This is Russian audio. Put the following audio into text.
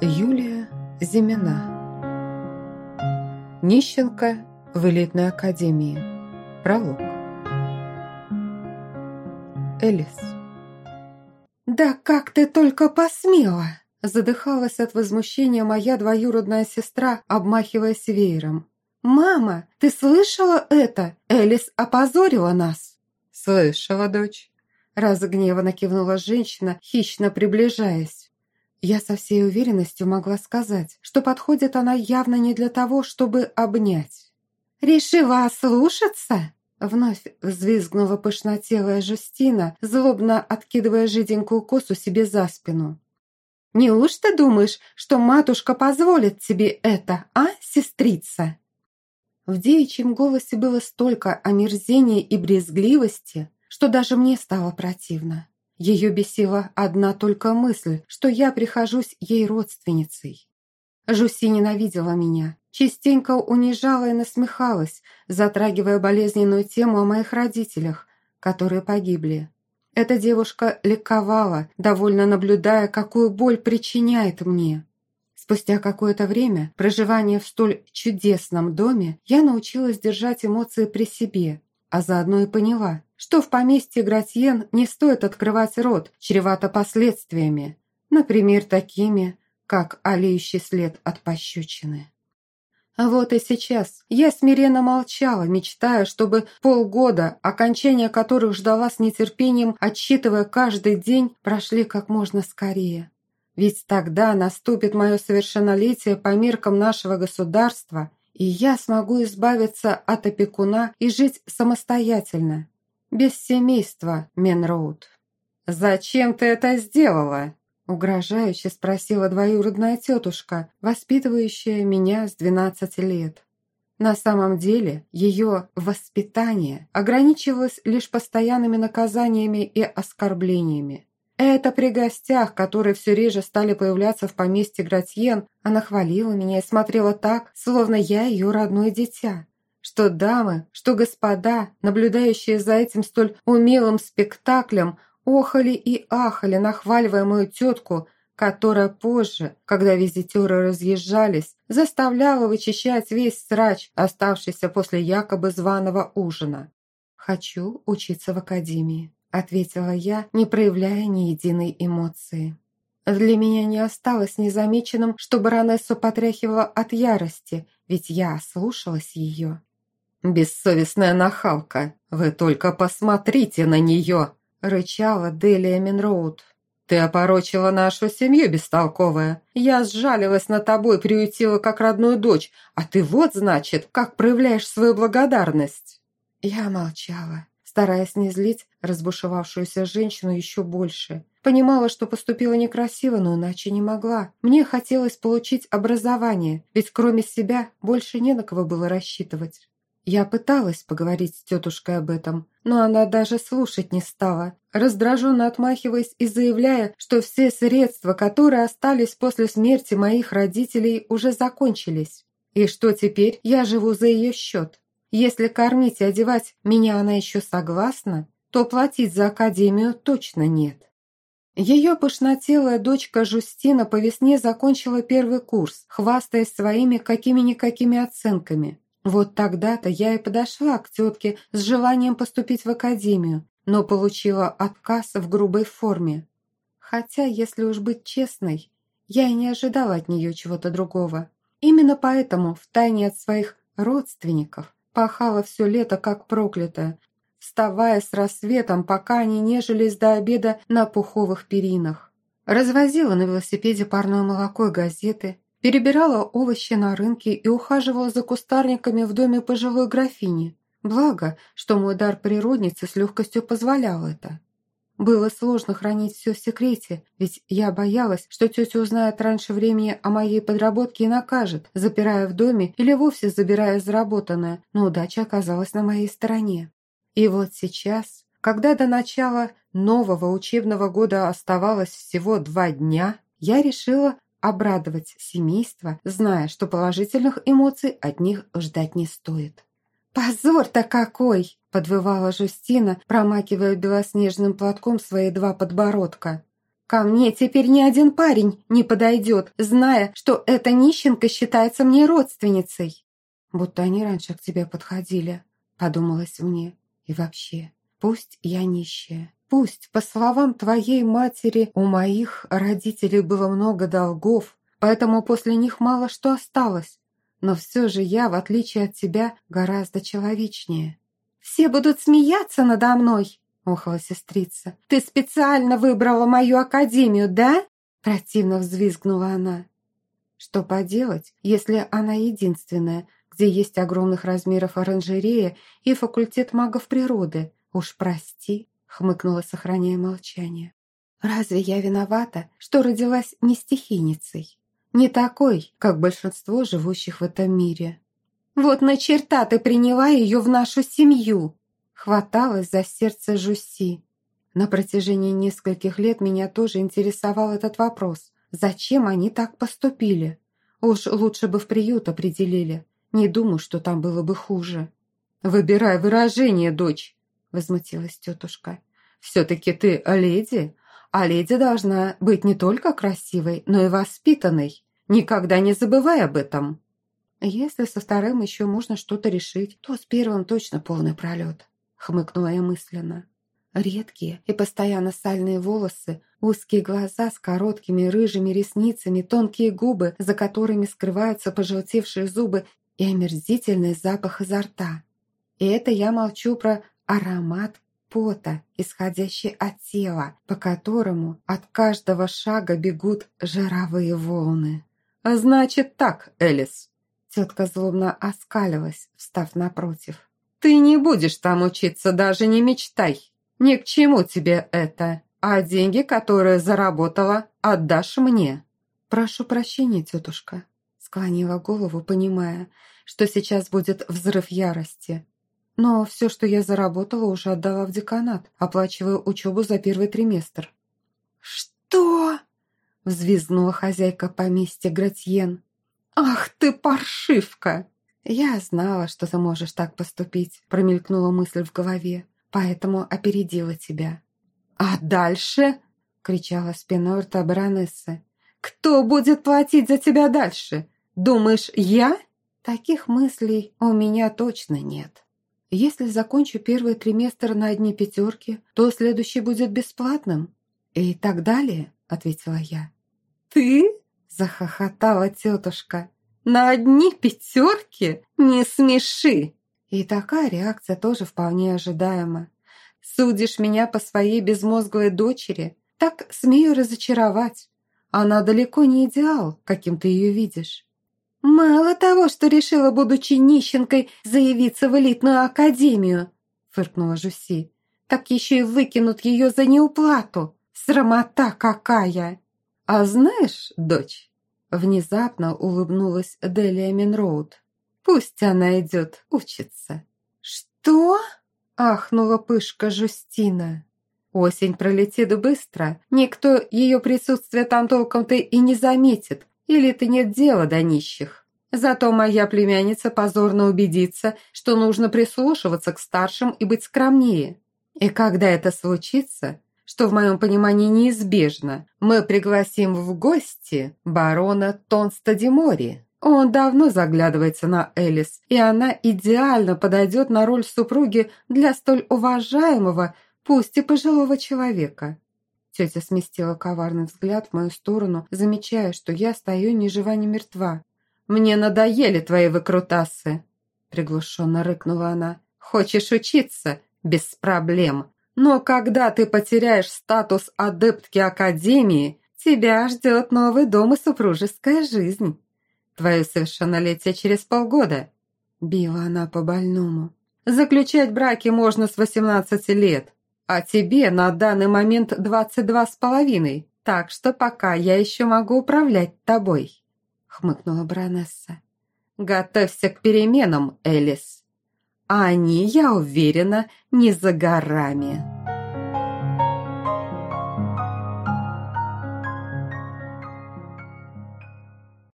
Юлия Зимина Нищенка в элитной академии Пролог Элис «Да как ты только посмела!» Задыхалась от возмущения моя двоюродная сестра, обмахиваясь веером. «Мама, ты слышала это? Элис опозорила нас!» «Слышала, дочь!» Разгневанно кивнула женщина, хищно приближаясь. Я со всей уверенностью могла сказать, что подходит она явно не для того, чтобы обнять. «Решила ослушаться?» Вновь взвизгнула пышнотелая Жустина, злобно откидывая жиденькую косу себе за спину. «Неужто думаешь, что матушка позволит тебе это, а, сестрица?» В девичьем голосе было столько омерзения и брезгливости, что даже мне стало противно. Ее бесила одна только мысль, что я прихожусь ей родственницей. Жуси ненавидела меня, частенько унижала и насмехалась, затрагивая болезненную тему о моих родителях, которые погибли. Эта девушка ликовала, довольно наблюдая, какую боль причиняет мне. Спустя какое-то время проживания в столь чудесном доме я научилась держать эмоции при себе, а заодно и поняла, что в поместье Гратьен не стоит открывать рот, чревато последствиями, например, такими, как олеющий след от пощечины. Вот и сейчас я смиренно молчала, мечтая, чтобы полгода, окончания которых ждала с нетерпением, отсчитывая каждый день, прошли как можно скорее. Ведь тогда наступит мое совершеннолетие по меркам нашего государства, и я смогу избавиться от опекуна и жить самостоятельно, без семейства, Менроуд. «Зачем ты это сделала?» Угрожающе спросила двоюродная тетушка, воспитывающая меня с 12 лет. На самом деле, ее воспитание ограничивалось лишь постоянными наказаниями и оскорблениями. Это при гостях, которые все реже стали появляться в поместье Гратьен, она хвалила меня и смотрела так, словно я ее родное дитя. Что дамы, что господа, наблюдающие за этим столь умелым спектаклем, охали и ахали, нахваливая мою тетку, которая позже, когда визитеры разъезжались, заставляла вычищать весь срач, оставшийся после якобы званого ужина. «Хочу учиться в академии», – ответила я, не проявляя ни единой эмоции. Для меня не осталось незамеченным, что баронессу потряхивала от ярости, ведь я слушалась ее. «Бессовестная нахалка! Вы только посмотрите на нее!» рычала Делия Минроуд. «Ты опорочила нашу семью, бестолковая. Я сжалилась над тобой, приютила как родную дочь, а ты вот, значит, как проявляешь свою благодарность». Я молчала, стараясь не злить разбушевавшуюся женщину еще больше. Понимала, что поступила некрасиво, но иначе не могла. Мне хотелось получить образование, ведь кроме себя больше не на кого было рассчитывать. Я пыталась поговорить с тетушкой об этом, но она даже слушать не стала, раздраженно отмахиваясь и заявляя, что все средства, которые остались после смерти моих родителей, уже закончились. И что теперь я живу за ее счет. Если кормить и одевать меня она еще согласна, то платить за академию точно нет. Ее пышнотелая дочка Жустина по весне закончила первый курс, хвастаясь своими какими-никакими оценками. Вот тогда-то я и подошла к тетке с желанием поступить в академию, но получила отказ в грубой форме. Хотя, если уж быть честной, я и не ожидала от нее чего-то другого. Именно поэтому, втайне от своих родственников, пахала все лето как проклятая, вставая с рассветом, пока они нежились до обеда на пуховых перинах. Развозила на велосипеде парное молоко и газеты, Перебирала овощи на рынке и ухаживала за кустарниками в доме пожилой графини. Благо, что мой дар природницы с легкостью позволял это. Было сложно хранить все в секрете, ведь я боялась, что тетя узнает раньше времени о моей подработке и накажет, запирая в доме или вовсе забирая заработанное, но удача оказалась на моей стороне. И вот сейчас, когда до начала нового учебного года оставалось всего два дня, я решила обрадовать семейство, зная, что положительных эмоций от них ждать не стоит. «Позор-то какой!» – подвывала Жустина, промакивая белоснежным платком свои два подбородка. Ко мне теперь ни один парень не подойдет, зная, что эта нищенка считается мне родственницей. Будто они раньше к тебе подходили, подумалось мне. И вообще, пусть я нищая, пусть, по словам твоей матери, у моих родителей было много долгов, поэтому после них мало что осталось, но все же я, в отличие от тебя, гораздо человечнее. «Все будут смеяться надо мной!» – охала сестрица. «Ты специально выбрала мою академию, да?» Противно взвизгнула она. Что поделать, если она единственная, где есть огромных размеров оранжерея и факультет магов природы? Уж прости, хмыкнула, сохраняя молчание. Разве я виновата, что родилась не стихийницей? Не такой, как большинство живущих в этом мире. Вот на черта ты приняла ее в нашу семью, Хваталась за сердце Жуси. На протяжении нескольких лет меня тоже интересовал этот вопрос. Зачем они так поступили? Уж лучше бы в приют определили. Не думаю, что там было бы хуже. «Выбирай выражение, дочь», — возмутилась тетушка. «Все-таки ты леди, а леди должна быть не только красивой, но и воспитанной. Никогда не забывай об этом». Если со вторым еще можно что-то решить, то с первым точно полный пролет хмыкнула я мысленно. Редкие и постоянно сальные волосы, узкие глаза с короткими рыжими ресницами, тонкие губы, за которыми скрываются пожелтевшие зубы и омерзительный запах изо рта. И это я молчу про аромат пота, исходящий от тела, по которому от каждого шага бегут жировые волны. «Значит так, Элис!» Тетка злобно оскалилась, встав напротив. Ты не будешь там учиться, даже не мечтай. Ни к чему тебе это. А деньги, которые заработала, отдашь мне». «Прошу прощения, тетушка», — склонила голову, понимая, что сейчас будет взрыв ярости. «Но все, что я заработала, уже отдала в деканат, оплачивая учебу за первый триместр». «Что?» — взвизгнула хозяйка поместья Гратьен. «Ах ты паршивка!» «Я знала, что ты можешь так поступить», – промелькнула мысль в голове, «поэтому опередила тебя». «А дальше?» – кричала спиной рта баронессы. «Кто будет платить за тебя дальше? Думаешь, я?» Таких мыслей у меня точно нет. Если закончу первый триместр на одни пятерки, то следующий будет бесплатным. И так далее, ответила я. «Ты?» – захохотала тетушка. На одни пятерки? Не смеши!» И такая реакция тоже вполне ожидаема. Судишь меня по своей безмозглой дочери? Так смею разочаровать. Она далеко не идеал, каким ты ее видишь. «Мало того, что решила, будучи нищенкой, заявиться в элитную академию», фыркнула Жуси, «так еще и выкинут ее за неуплату. Срамота какая!» «А знаешь, дочь, Внезапно улыбнулась Делия Минроуд. «Пусть она идет учиться». «Что?» – ахнула пышка Жустина. «Осень пролетит быстро. Никто ее присутствие там толком-то и не заметит. Или-то нет дела до нищих. Зато моя племянница позорно убедится, что нужно прислушиваться к старшим и быть скромнее. И когда это случится, что в моем понимании неизбежно. Мы пригласим в гости барона Тонстадимори. Он давно заглядывается на Элис, и она идеально подойдет на роль супруги для столь уважаемого, пусть и пожилого человека. Тетя сместила коварный взгляд в мою сторону, замечая, что я стою ни жива, ни мертва. «Мне надоели твои выкрутасы!» Приглушенно рыкнула она. «Хочешь учиться? Без проблем. Но когда ты потеряешь статус адептки Академии, тебя ждет новый дом и супружеская жизнь. Твое совершеннолетие через полгода. Била она по больному. Заключать браки можно с 18 лет, а тебе на данный момент 22 с половиной, так что пока я еще могу управлять тобой», — хмыкнула баронесса. «Готовься к переменам, Элис». А они, я уверена, не за горами.